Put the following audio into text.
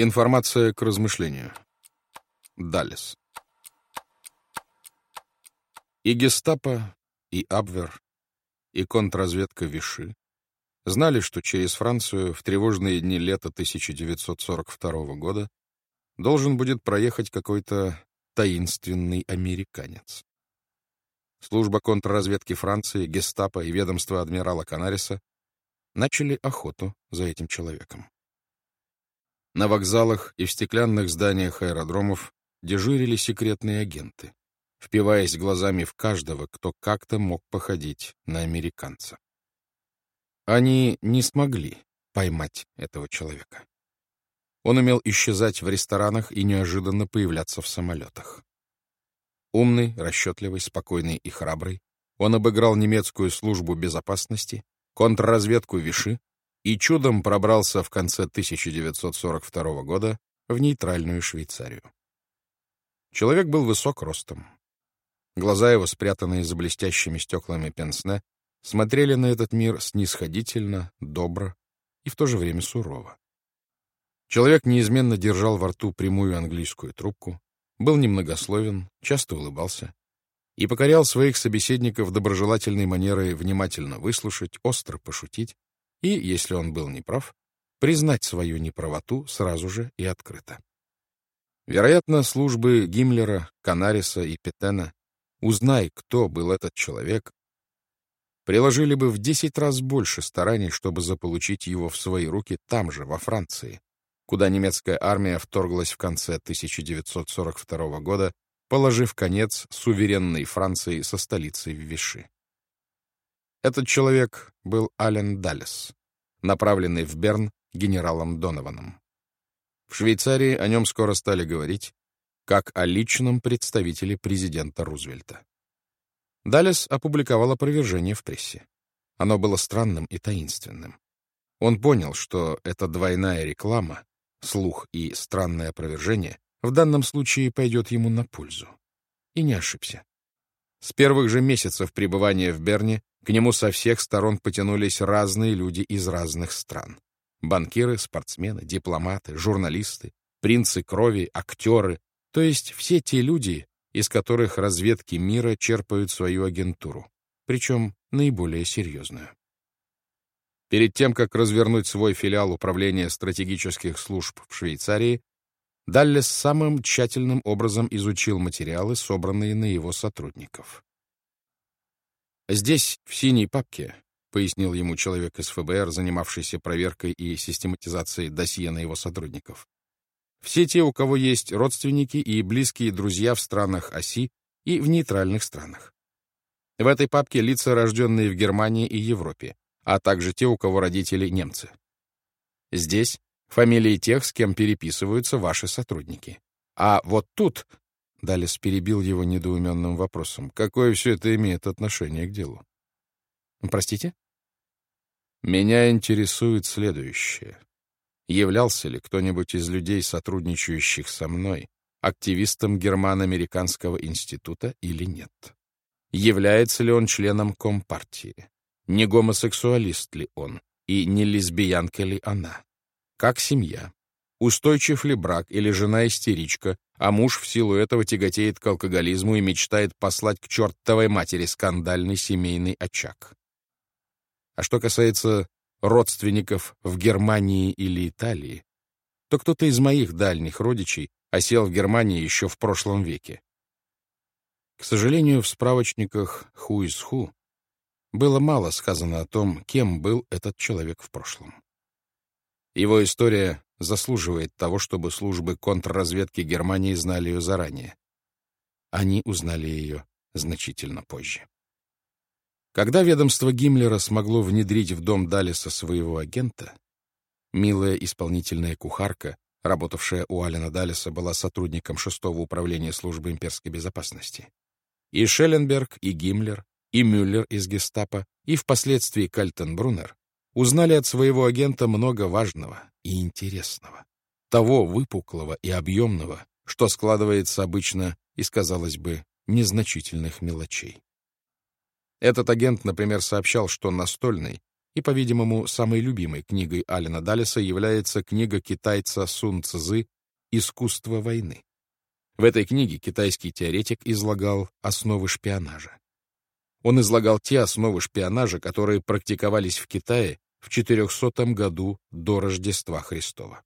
Информация к размышлению. Далес. И гестапо, и Абвер, и контрразведка Виши знали, что через Францию в тревожные дни лета 1942 года должен будет проехать какой-то таинственный американец. Служба контрразведки Франции, гестапо и ведомство адмирала Канариса начали охоту за этим человеком. На вокзалах и в стеклянных зданиях аэродромов дежурили секретные агенты, впиваясь глазами в каждого, кто как-то мог походить на американца. Они не смогли поймать этого человека. Он умел исчезать в ресторанах и неожиданно появляться в самолетах. Умный, расчетливый, спокойный и храбрый, он обыграл немецкую службу безопасности, контрразведку Виши и чудом пробрался в конце 1942 года в нейтральную Швейцарию. Человек был высок ростом. Глаза его, спрятанные за блестящими стеклами пенсне, смотрели на этот мир снисходительно, добро и в то же время сурово. Человек неизменно держал во рту прямую английскую трубку, был немногословен, часто улыбался и покорял своих собеседников доброжелательной манерой внимательно выслушать, остро пошутить и, если он был неправ, признать свою неправоту сразу же и открыто. Вероятно, службы Гиммлера, Канариса и Петена, узнай, кто был этот человек, приложили бы в десять раз больше стараний, чтобы заполучить его в свои руки там же, во Франции, куда немецкая армия вторглась в конце 1942 года, положив конец суверенной Франции со столицей в Виши. Этот человек был Ален Даллес, направленный в Берн генералом Донованом. В Швейцарии о нем скоро стали говорить как о личном представителе президента Рузвельта. Даллес опубликовал опровержение в прессе. Оно было странным и таинственным. Он понял, что эта двойная реклама, слух и странное опровержение в данном случае пойдет ему на пользу. И не ошибся. С первых же месяцев пребывания в Берне к нему со всех сторон потянулись разные люди из разных стран. Банкиры, спортсмены, дипломаты, журналисты, принцы крови, актеры, то есть все те люди, из которых разведки мира черпают свою агентуру, причем наиболее серьезную. Перед тем, как развернуть свой филиал управления стратегических служб в Швейцарии, Даллес самым тщательным образом изучил материалы, собранные на его сотрудников. «Здесь, в синей папке», — пояснил ему человек из ФБР, занимавшийся проверкой и систематизацией досье на его сотрудников. «Все те, у кого есть родственники и близкие друзья в странах оси и в нейтральных странах. В этой папке лица, рожденные в Германии и Европе, а также те, у кого родители немцы. Здесь фамилии тех, с кем переписываются ваши сотрудники. А вот тут...» Далес перебил его недоуменным вопросом. «Какое все это имеет отношение к делу?» «Простите?» «Меня интересует следующее. Являлся ли кто-нибудь из людей, сотрудничающих со мной, активистом Германо-Американского института или нет? Является ли он членом Компартии? Не гомосексуалист ли он? И не лесбиянка ли она? Как семья? Устойчив ли брак или жена-истеричка, а муж в силу этого тяготеет к алкоголизму и мечтает послать к чертовой матери скандальный семейный очаг? А что касается родственников в Германии или Италии, то кто-то из моих дальних родичей осел в Германии еще в прошлом веке. К сожалению, в справочниках «Who is Who» было мало сказано о том, кем был этот человек в прошлом. Его история заслуживает того, чтобы службы контрразведки Германии знали ее заранее. Они узнали ее значительно позже. Когда ведомство Гиммлера смогло внедрить в дом Далиса своего агента, милая исполнительная кухарка, работавшая у Алина Далиса, была сотрудником шестого управления службы имперской безопасности. И Шелленберг, и Гиммлер, и Мюллер из гестапо, и впоследствии Кальтенбруннер узнали от своего агента много важного и интересного, того выпуклого и объемного, что складывается обычно из, казалось бы, незначительных мелочей. Этот агент, например, сообщал, что Настольный И, по-видимому, самой любимой книгой Алина Даллеса является книга китайца Сун Цзы «Искусство войны». В этой книге китайский теоретик излагал основы шпионажа. Он излагал те основы шпионажа, которые практиковались в Китае в 400 году до Рождества Христова.